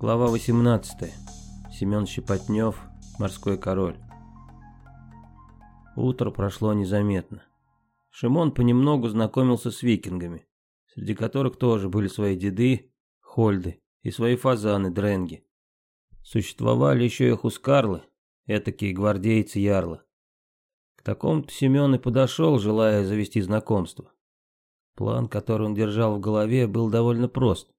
Глава 18. Семен Щепотнев, морской король. Утро прошло незаметно. Шимон понемногу знакомился с викингами, среди которых тоже были свои деды, хольды и свои фазаны, дренги. Существовали еще и хускарлы, этакие гвардейцы-ярлы. К такому-то Семен и подошел, желая завести знакомство. План, который он держал в голове, был довольно прост.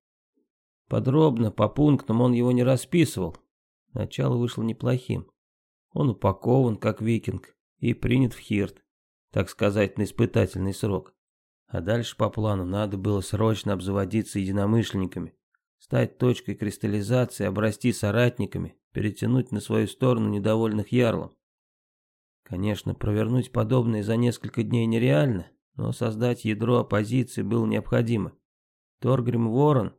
Подробно, по пунктам он его не расписывал. Начало вышло неплохим. Он упакован, как викинг, и принят в Хирт, так сказать, на испытательный срок. А дальше по плану надо было срочно обзаводиться единомышленниками, стать точкой кристаллизации, обрасти соратниками, перетянуть на свою сторону недовольных ярлов. Конечно, провернуть подобное за несколько дней нереально, но создать ядро оппозиции было необходимо. Торгрим Ворон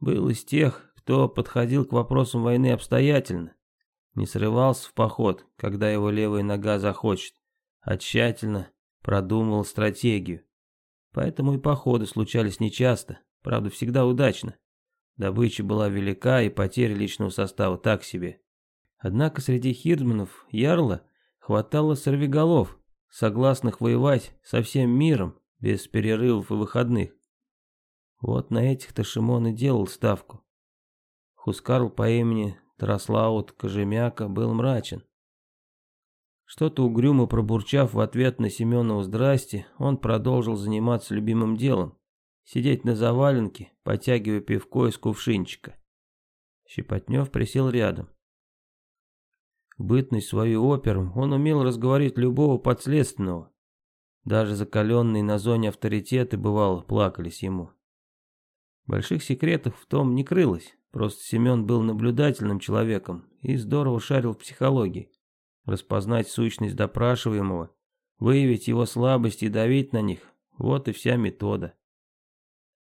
был из тех, кто подходил к вопросам войны обстоятельно. Не срывался в поход, когда его левая нога захочет, а тщательно продумывал стратегию. Поэтому и походы случались нечасто, правда всегда удачно. Добыча была велика и потери личного состава так себе. Однако среди хирдманов Ярла хватало сорвиголов, согласных воевать со всем миром, без перерывов и выходных. Вот на этих-то Шимон и делал ставку. Хускарл по имени Тарослаут Кожемяка был мрачен. Что-то угрюмо пробурчав в ответ на Семенову «здрасте», он продолжил заниматься любимым делом — сидеть на заваленке, потягивая пивко из кувшинчика. Щепотнев присел рядом. Бытность свою опером он умел разговорить любого подследственного. Даже закаленные на зоне авторитеты, бывало, плакались ему. Больших секретов в том не крылось, просто Семен был наблюдательным человеком и здорово шарил в психологии. Распознать сущность допрашиваемого, выявить его слабости и давить на них – вот и вся метода.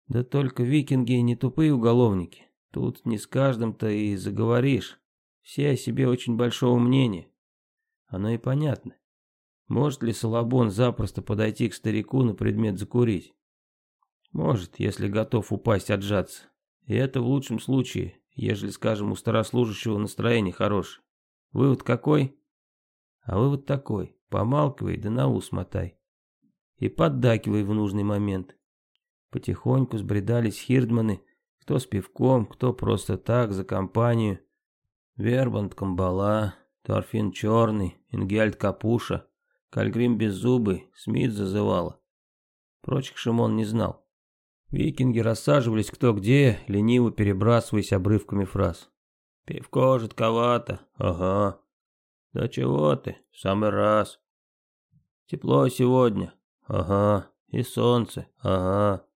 Да только викинги не тупые уголовники, тут не с каждым-то и заговоришь. Все о себе очень большого мнения. Оно и понятно. Может ли Солобон запросто подойти к старику на предмет закурить? Может, если готов упасть, отжаться. И это в лучшем случае, ежели, скажем, у старослужащего настроение хорошее. Вывод какой? А вывод такой. Помалкивай да на ус мотай. И поддакивай в нужный момент. Потихоньку сбредались хирдманы, кто с пивком, кто просто так, за компанию. Вербант Камбала, Торфин Черный, Ингельд Капуша, Кальгрим Беззубый, Смит зазывала. Прочих Шимон не знал. Викинги рассаживались кто где, лениво перебрасываясь обрывками фраз. «Пивко жидковато, ага». «Да чего ты, в самый раз». «Тепло сегодня, ага, и солнце, ага».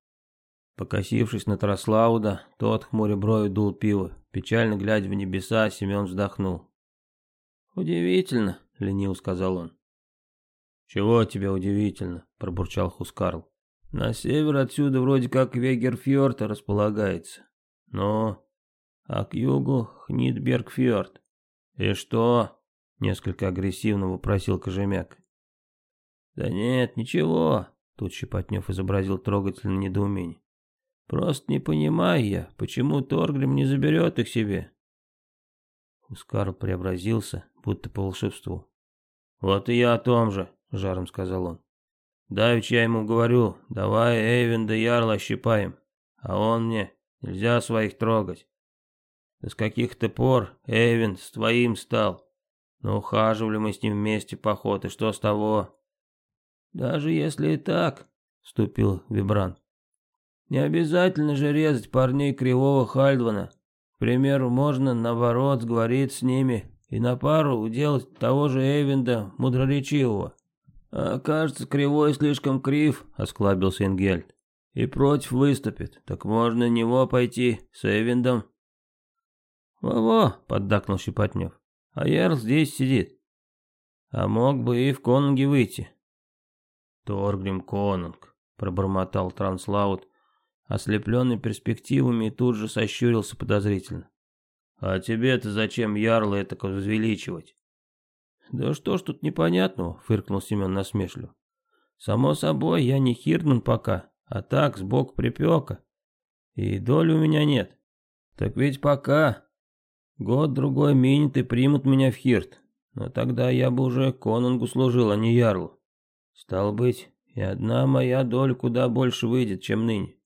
Покосившись на Трослауда, тот хмуря брови дул пиво. Печально глядя в небеса, Семен вздохнул. «Удивительно», — лениво сказал он. «Чего тебе удивительно?» — пробурчал Хускарл. На север отсюда вроде как Вегерфьорд располагается. Но... А к югу Хнитбергфьорд. И что? Несколько агрессивно вопросил Кожемяк. Да нет, ничего. Тут Щепотнев изобразил трогательное недоумение. Просто не понимаю я, почему Торгрим не заберет их себе. Ускар преобразился, будто по волшебству. «Вот и я о том же», — жаром сказал он. Давич я ему говорю, давай Эйвенда Ярла щипаем, а он мне, нельзя своих трогать. Да с каких-то пор Эйвен с твоим стал. Но ухаживали мы с ним вместе поход, и что с того? Даже если и так, вступил Вибран, Не обязательно же резать парней Кривого Хальдвана. К примеру, можно, наоборот, сговорить с ними и на пару уделать того же Эйвенда Мудроречивого. «А кажется, кривой слишком крив», — осклабился Ингельд. «И против выступит. Так можно него пойти с Эвиндом». «Во-во», — поддакнул Щепотнев. «А Ярл здесь сидит». «А мог бы и в Конунге выйти». «Торгрим Конунг», — пробормотал Транслаут, ослепленный перспективами и тут же сощурился подозрительно. «А тебе-то зачем Ярла это возвеличивать?» «Да что ж тут непонятного?» — фыркнул Семен насмешливо. «Само собой, я не Хирдман пока, а так, сбоку припека. И доли у меня нет. Так ведь пока. Год-другой минит и примут меня в Хирт. Но тогда я бы уже конунгу служил, а не ярлу. Стал быть, и одна моя доля куда больше выйдет, чем ныне».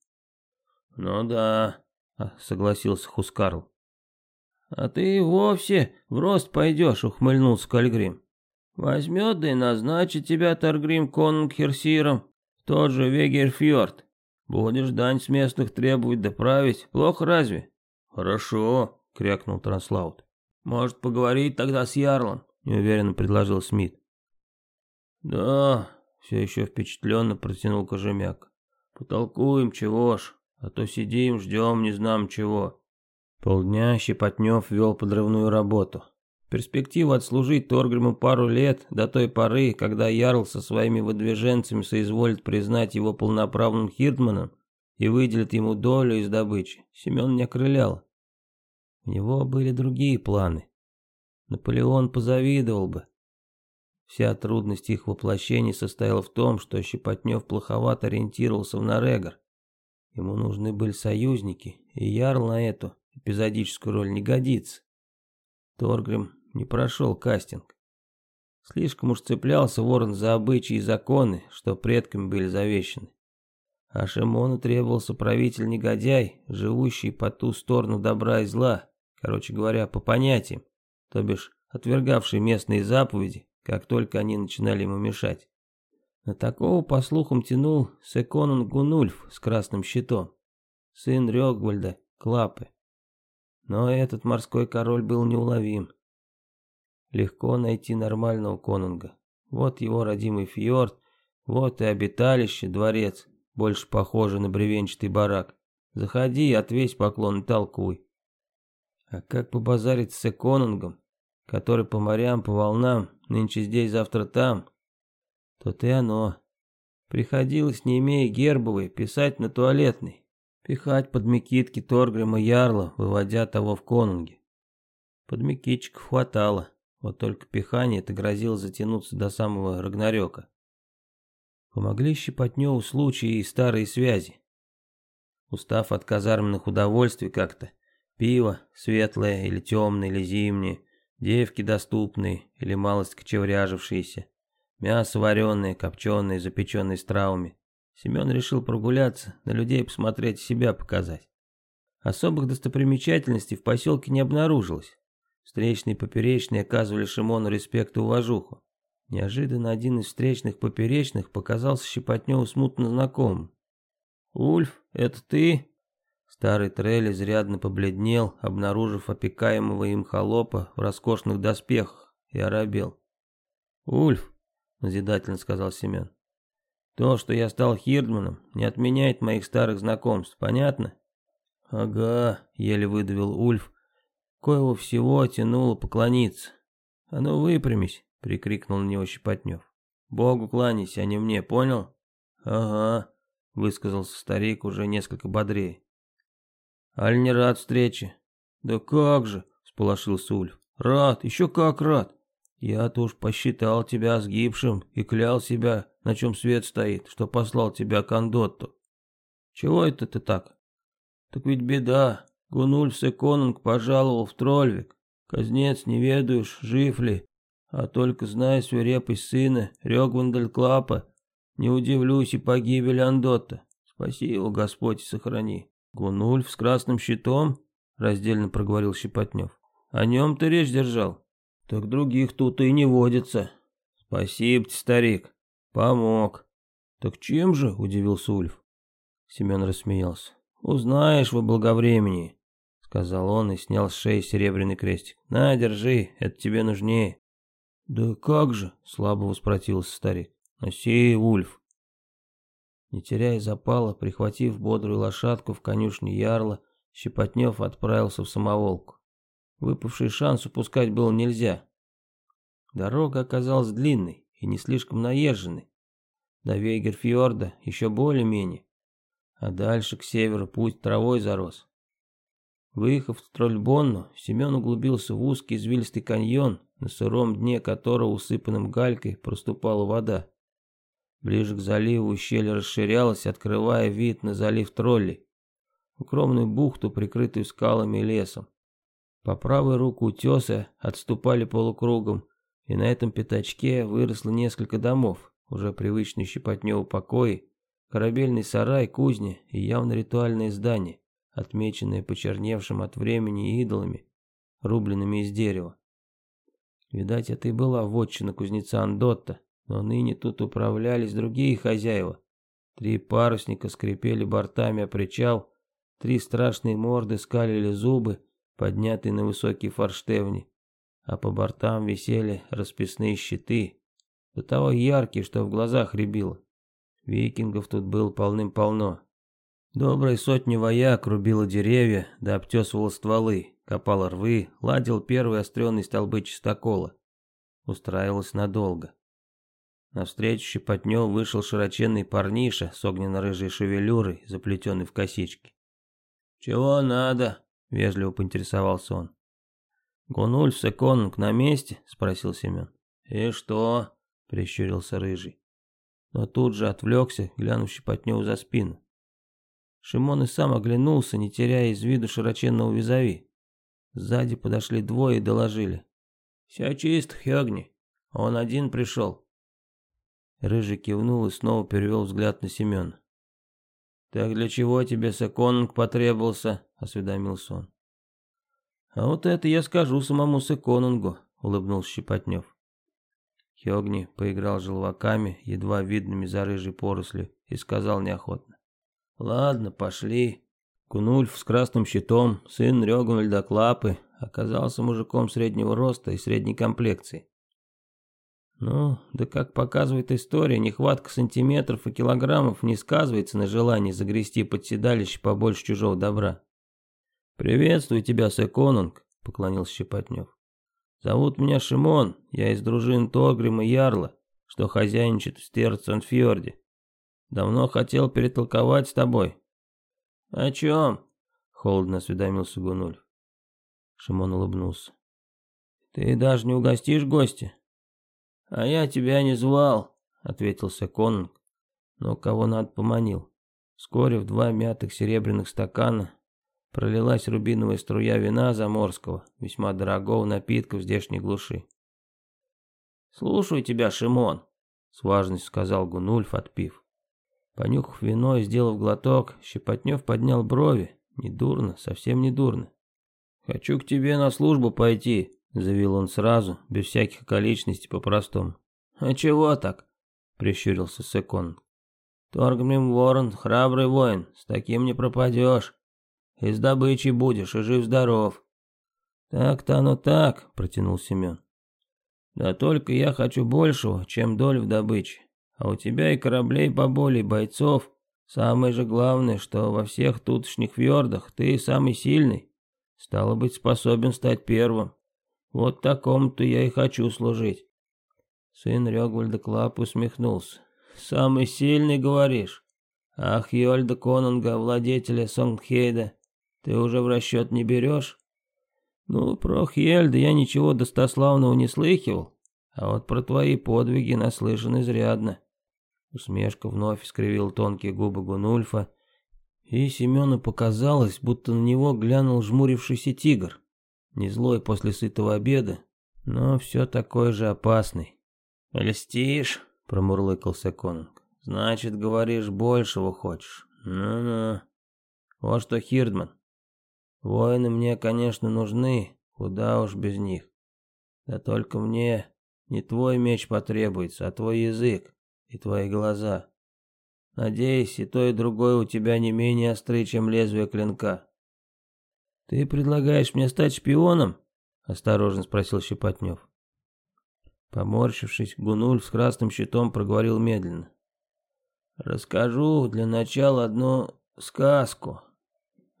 «Ну да», — согласился Хускарл а ты вовсе в рост пойдешь», — ухмыльнулся Кальгрим. «Возьмет да и назначит тебя Таргрим Конунгхерсиром, тот же Вегерфьорд. Будешь дань с местных требовать доправить, плохо разве?» «Хорошо», — крякнул Транслаут. «Может, поговорить тогда с Ярлом?» — неуверенно предложил Смит. «Да», — все еще впечатленно протянул Кожемяк. «Потолкуем, чего ж, а то сидим, ждем, не знаем чего». Полдня Щепотнев вел подрывную работу. Перспектива отслужить Торгриму пару лет до той поры, когда Ярл со своими выдвиженцами соизволит признать его полноправным хирдманом и выделит ему долю из добычи, Семен не окрылял. У него были другие планы. Наполеон позавидовал бы. Вся трудность их воплощения состояла в том, что Щепотнев плоховато ориентировался в Нарегор. Ему нужны были союзники, и Ярл на эту эпизодическую роль не годится. Торгрим не прошел кастинг. Слишком уж цеплялся ворон за обычаи и законы, что предками были завещаны. А Шимону требовался правитель-негодяй, живущий по ту сторону добра и зла, короче говоря, по понятиям, то бишь отвергавший местные заповеди, как только они начинали ему мешать. На такого, по слухам, тянул Секонан Гунульф с красным щитом, сын Рёгвальда Клапы. Но этот морской король был неуловим. Легко найти нормального конунга. Вот его родимый фьорд, вот и обиталище, дворец, больше похоже на бревенчатый барак. Заходи, отвесь поклон и толкуй. А как побазарить с конунгом, который по морям, по волнам, нынче здесь, завтра там? То ты оно. Приходилось, не имея гербовой, писать на туалетный пихать под Микитки Торгрима Ярла, выводя того в Конунги. Под Микитчик хватало, вот только пихание это грозило затянуться до самого Рагнарёка. Помогли Щепотнёву случаи и старые связи. Устав от казарменных удовольствий как-то, пиво светлое или темное или зимнее, девки доступные или малость кочевряжившиеся, мясо вареное, копченое, запеченное с травами, Семен решил прогуляться, на людей посмотреть, себя показать. Особых достопримечательностей в поселке не обнаружилось. Встречные и поперечные оказывали Шимону респект и уважуху. Неожиданно один из встречных поперечных показался Щепотневу смутно знакомым. «Ульф, это ты?» Старый Трель изрядно побледнел, обнаружив опекаемого им холопа в роскошных доспехах, и оробел. «Ульф», — назидательно сказал Семен, то, что я стал Хирдманом, не отменяет моих старых знакомств, понятно? Ага, еле выдавил Ульф. Коего всего тянуло поклониться. А ну выпрямись, прикрикнул на него Щепотнев. Богу кланяйся, а не мне, понял? Ага, высказался старик уже несколько бодрее. Аль не рад встрече? Да как же, сполошился Ульф. Рад, еще как рад. Я-то уж посчитал тебя сгибшим и клял себя, на чем свет стоит, что послал тебя к Андотту. Чего это ты так? Так ведь беда. Гунульф Секонунг пожаловал в Трольвик. Казнец, не ведаешь, жив ли, а только зная свирепость сына, Рёгвандаль Клапа, не удивлюсь и погибель Андотта. Спаси его, Господь, и сохрани. Гунульф с красным щитом, раздельно проговорил Щепотнев. О нем ты речь держал? Так других тут и не водится. Спасибо тебе, старик. Помог. Так чем же? Удивился Ульф. Семен рассмеялся. Узнаешь во благовремени, сказал он и снял с шеи серебряный крестик. На, держи, это тебе нужнее. Да как же, слабо воспротивился старик. Носи, Ульф. Не теряя запала, прихватив бодрую лошадку в конюшне Ярла, Щепотнев отправился в самоволку. Выпавший шанс упускать было нельзя. Дорога оказалась длинной и не слишком наезженной. До Вейгерфьорда еще более-менее, а дальше к северу путь травой зарос. Выехав в Трольбонну, Семен углубился в узкий извилистый каньон, на сыром дне которого усыпанным галькой проступала вода. Ближе к заливу ущелье расширялось, открывая вид на залив троллей, укромную бухту, прикрытую скалами и лесом. По правой руку утеса отступали полукругом, и на этом пятачке выросло несколько домов, уже привычные щепотневу покои, корабельный сарай, кузня и явно ритуальные здания, отмеченные почерневшим от времени идолами, рубленными из дерева. Видать, это и была вотчина кузнеца Андотта, но ныне тут управлялись другие хозяева. Три парусника скрипели бортами о причал, три страшные морды скалили зубы поднятый на высокие форштевни, а по бортам висели расписные щиты, до того яркие, что в глазах рябило. Викингов тут было полным-полно. Добрая сотня вояк рубила деревья да обтесывала стволы, копала рвы, ладил первые остренные столбы чистокола. Устраивалась надолго. Навстречу Щепотнев вышел широченный парниша с огненно-рыжей шевелюрой, заплетенный в косички. «Чего надо?» — вежливо поинтересовался он. «Гунульф Секонунг на месте?» — спросил Семен. «И что?» — прищурился Рыжий. Но тут же отвлекся, глянув Щепотневу за спину. Шимон и сам оглянулся, не теряя из виду широченного визави. Сзади подошли двое и доложили. «Все чисто, Хёгни. Он один пришел». Рыжий кивнул и снова перевел взгляд на Семена. «Так для чего тебе Сыконг потребовался?» — осведомился он. «А вот это я скажу самому Сыконунгу», — улыбнулся Щепотнев. Хёгни поиграл желваками, едва видными за рыжей порослью, и сказал неохотно. «Ладно, пошли». Кунульф с красным щитом, сын Рёгун Льдоклапы, оказался мужиком среднего роста и средней комплекции. Ну, да как показывает история, нехватка сантиметров и килограммов не сказывается на желании загрести под седалище побольше чужого добра. «Приветствую тебя, Секонунг», — поклонился Щепотнев. «Зовут меня Шимон, я из дружин Торгрима Ярла, что хозяйничает в Стерценфьорде. Давно хотел перетолковать с тобой». «О чем?» — холодно осведомился Гунульф. Шимон улыбнулся. «Ты даже не угостишь гостя?» «А я тебя не звал», — ответился конунг, но кого надо поманил. Вскоре в два мятых серебряных стакана пролилась рубиновая струя вина заморского, весьма дорогого напитка в здешней глуши. «Слушаю тебя, Шимон», — с важностью сказал Гунульф, отпив. Понюхав вино и сделав глоток, Щепотнев поднял брови. Недурно, совсем недурно. «Хочу к тебе на службу пойти», — заявил он сразу, без всяких околичностей, по-простому. «А чего так?» — прищурился Секон. «Торгмим ворон, храбрый воин, с таким не пропадешь. из добычи будешь, и жив-здоров». «Так-то оно так», — протянул Семен. «Да только я хочу большего, чем доль в добыче. А у тебя и кораблей поболее, и бойцов. Самое же главное, что во всех тутошних фьордах ты самый сильный. Стало быть, способен стать первым». Вот таком-то я и хочу служить. Сын Рёгвальда Клапп усмехнулся. «Самый сильный, говоришь? Ах, Йольда Конунга, владетеля Сонгхейда, ты уже в расчет не берешь?» «Ну, про Хельда я ничего достославного не слыхивал, а вот про твои подвиги наслышан изрядно». Усмешка вновь искривила тонкие губы Гунульфа, и Семену показалось, будто на него глянул жмурившийся тигр не злой после сытого обеда, но все такой же опасный. «Льстишь?» — промурлыкался Конунг. «Значит, говоришь, большего хочешь. Ну-ну. Вот что, Хирдман. Воины мне, конечно, нужны, куда уж без них. Да только мне не твой меч потребуется, а твой язык и твои глаза. Надеюсь, и то, и другое у тебя не менее острые, чем лезвие клинка. «Ты предлагаешь мне стать шпионом?» — осторожно спросил Щепотнев. Поморщившись, Гунуль с красным щитом проговорил медленно. «Расскажу для начала одну сказку.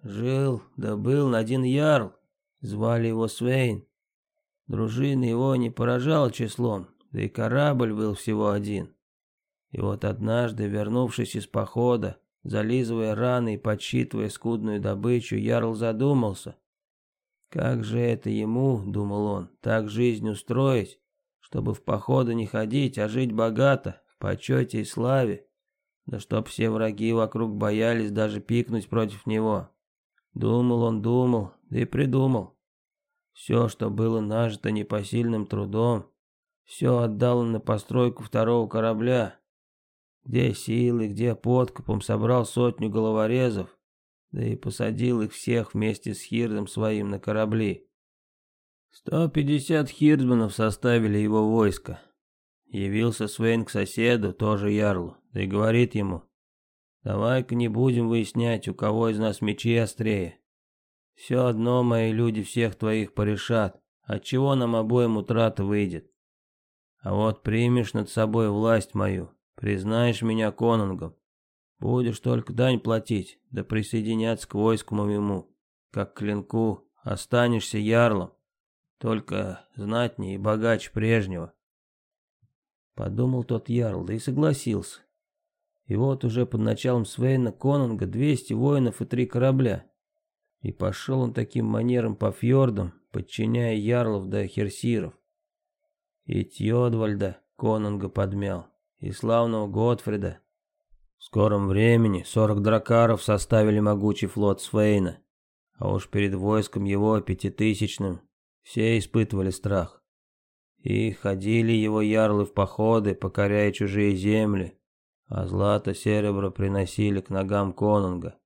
Жил да был один ярл, звали его Свейн. Дружина его не поражала числом, да и корабль был всего один. И вот однажды, вернувшись из похода, Зализывая раны и подсчитывая скудную добычу, Ярл задумался. Как же это ему, думал он, так жизнь устроить, чтобы в походы не ходить, а жить богато, в почете и славе, да чтоб все враги вокруг боялись даже пикнуть против него. Думал он, думал, да и придумал. Все, что было нажито непосильным трудом, все отдал он на постройку второго корабля, где силы, где подкупом собрал сотню головорезов, да и посадил их всех вместе с Хирдом своим на корабли. 150 хирдманов составили его войско. Явился Свейн к соседу, тоже ярлу, да и говорит ему, «Давай-ка не будем выяснять, у кого из нас мечи острее. Все одно мои люди всех твоих порешат, отчего нам обоим утрата выйдет. А вот примешь над собой власть мою, Признаешь меня конунгом. Будешь только дань платить, да присоединяться к войску моему, как к клинку, останешься ярлом, только знатнее и богаче прежнего. Подумал тот ярл, да и согласился. И вот уже под началом Свейна Конунга 200 воинов и три корабля. И пошел он таким манером по фьордам, подчиняя ярлов да херсиров. И Тьодвальда Конунга подмял и славного Готфрида. В скором времени сорок дракаров составили могучий флот Свейна, а уж перед войском его пятитысячным все испытывали страх. И ходили его ярлы в походы, покоряя чужие земли, а злато-серебро приносили к ногам конунга.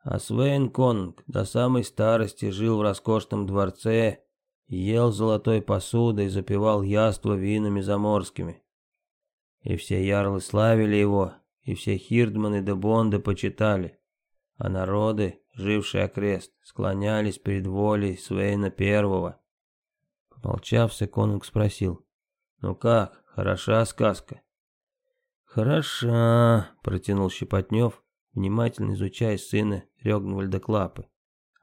А Свейн Конг до самой старости жил в роскошном дворце, ел золотой посудой и запивал яство винами заморскими и все ярлы славили его, и все хирдманы да бонды почитали, а народы, жившие окрест, склонялись перед волей Свейна Первого. Помолчав, Секонунг спросил, «Ну как, хороша сказка?» «Хороша», — протянул Щепотнев, внимательно изучая сына Рёгнвальда Клапы.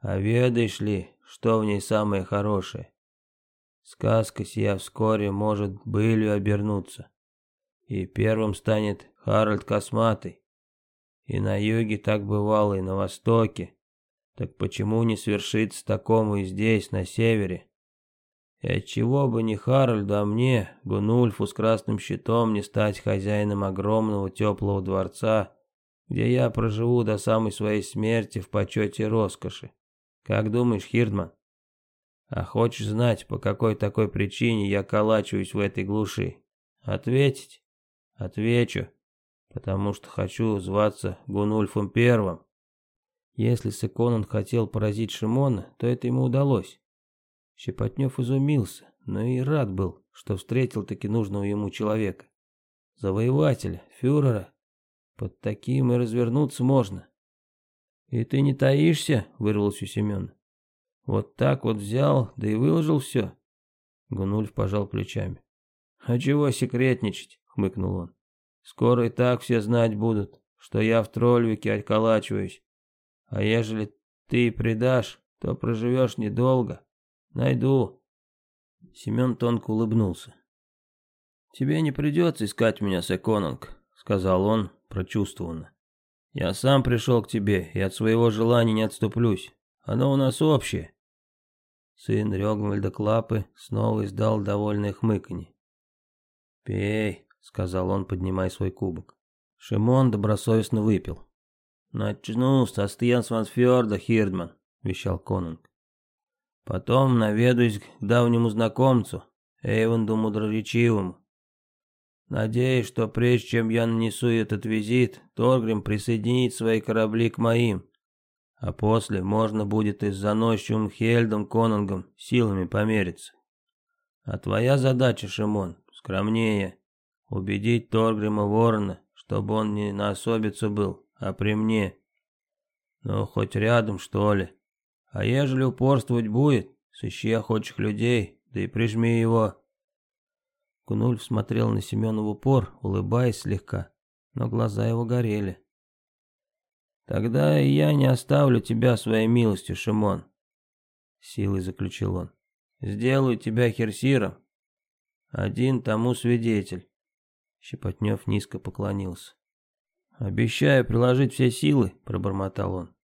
«А ведаешь ли, что в ней самое хорошее? Сказка сия вскоре может былью обернуться и первым станет Харальд Косматый. И на юге так бывало, и на востоке. Так почему не свершится такому и здесь, на севере? И отчего бы не Харальду, а мне, Гунульфу с красным щитом, не стать хозяином огромного теплого дворца, где я проживу до самой своей смерти в почете роскоши. Как думаешь, Хирдман? А хочешь знать, по какой такой причине я колачиваюсь в этой глуши? Ответить? Отвечу, потому что хочу зваться Гунульфом Первым. Если Секонан хотел поразить Шимона, то это ему удалось. Щепотнев изумился, но и рад был, что встретил таки нужного ему человека. Завоевателя, фюрера. Под таким и развернуться можно. «И ты не таишься?» — вырвался у Семена. «Вот так вот взял, да и выложил все?» Гунульф пожал плечами. «А чего секретничать? — хмыкнул он. «Скоро и так все знать будут, что я в Трольвике отколачиваюсь. А ежели ты предашь, то проживешь недолго. Найду». Семен тонко улыбнулся. «Тебе не придется искать меня, Секонанг», — сказал он прочувствованно. «Я сам пришел к тебе и от своего желания не отступлюсь. Оно у нас общее». Сын Рёгмальда Клапы снова издал довольное хмыканье. «Пей», сказал он, поднимая свой кубок. Шимон добросовестно выпил. «Начну с Стенсвансфьорда, Хирдман», — вещал Конунг. «Потом наведусь к давнему знакомцу, Эйвенду Мудроречивому. Надеюсь, что прежде чем я нанесу этот визит, Торгрим присоединит свои корабли к моим. А после можно будет и с заносчивым Хельдом Конунгом силами помериться. А твоя задача, Шимон, скромнее убедить Торгрима Ворона, чтобы он не на особицу был, а при мне. Ну, хоть рядом, что ли. А ежели упорствовать будет, сыщи охочих людей, да и прижми его. Кунульф смотрел на Семена в упор, улыбаясь слегка, но глаза его горели. «Тогда и я не оставлю тебя своей милостью, Шимон», — силой заключил он. «Сделаю тебя херсиром. Один тому свидетель». Щепотнев низко поклонился. «Обещаю приложить все силы», — пробормотал он.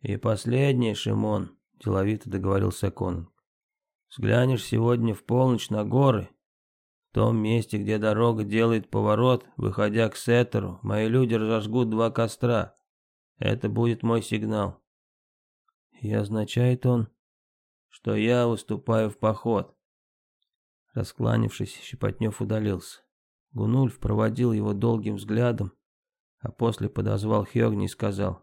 «И последнее, Шимон», — деловито договорился Конан. Сглянешь сегодня в полночь на горы. В том месте, где дорога делает поворот, выходя к Сеттеру, мои люди разожгут два костра. Это будет мой сигнал». «И означает он, что я выступаю в поход». Раскланившись, Щепотнев удалился. Гунульф проводил его долгим взглядом, а после подозвал Хёгни и сказал.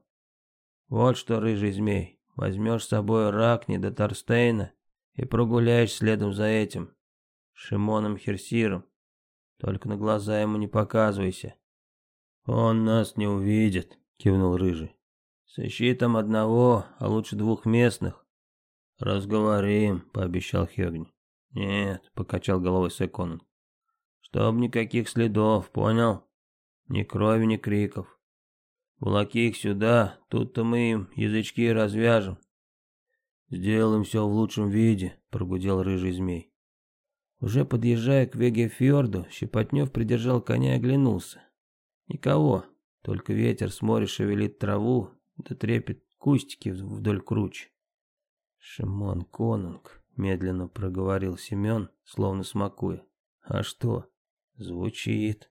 «Вот что, рыжий змей, возьмешь с собой Ракни до Торстейна и прогуляешь следом за этим, Шимоном Херсиром. Только на глаза ему не показывайся». «Он нас не увидит», — кивнул рыжий. «Сыщи там одного, а лучше двух местных». «Разговорим», — пообещал Хёгни. «Нет», — покачал головой Секонан. Чтоб никаких следов, понял? Ни крови, ни криков. Волоки их сюда, тут-то мы им язычки развяжем. Сделаем все в лучшем виде, прогудел рыжий змей. Уже подъезжая к Вегефьорду, Щепотнев придержал коня и оглянулся. Никого, только ветер с моря шевелит траву, да трепет кустики вдоль круч. «Шимон Конунг», — медленно проговорил Семен, словно смакуя. «А что? звучит.